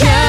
Yeah.